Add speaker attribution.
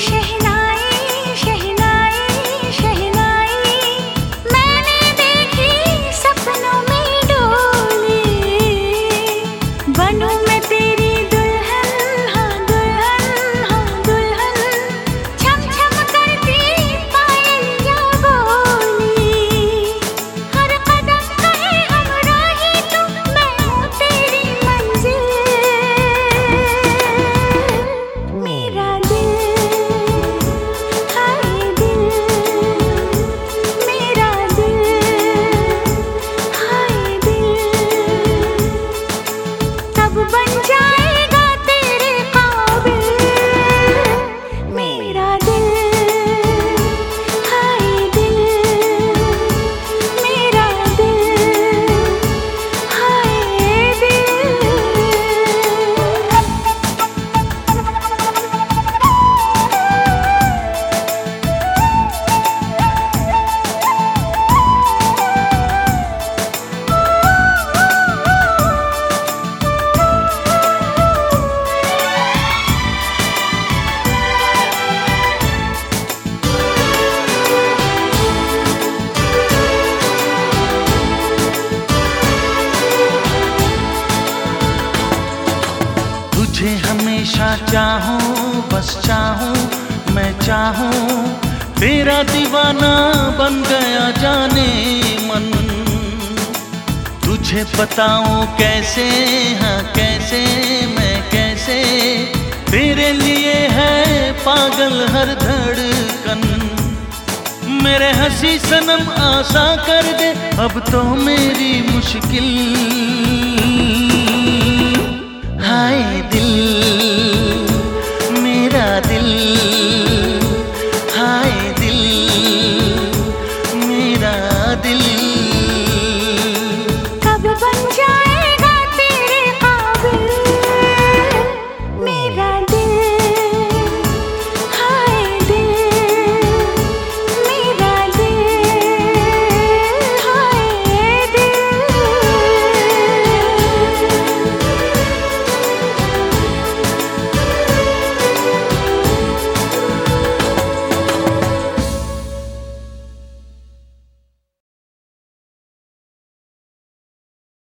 Speaker 1: শেহে चाहूँ, बस चाहूँ, मैं चाहूँ। तेरा दीवाना बन गया जाने मन। तुझे बताऊँ कैसे हाँ कैसे, मैं कैसे? तेरे लिए है पागल हर धड़कन। मेरे हँसी सनम आशा कर दे, अब तो मेरी मुश्किल। हाय दिल। Del...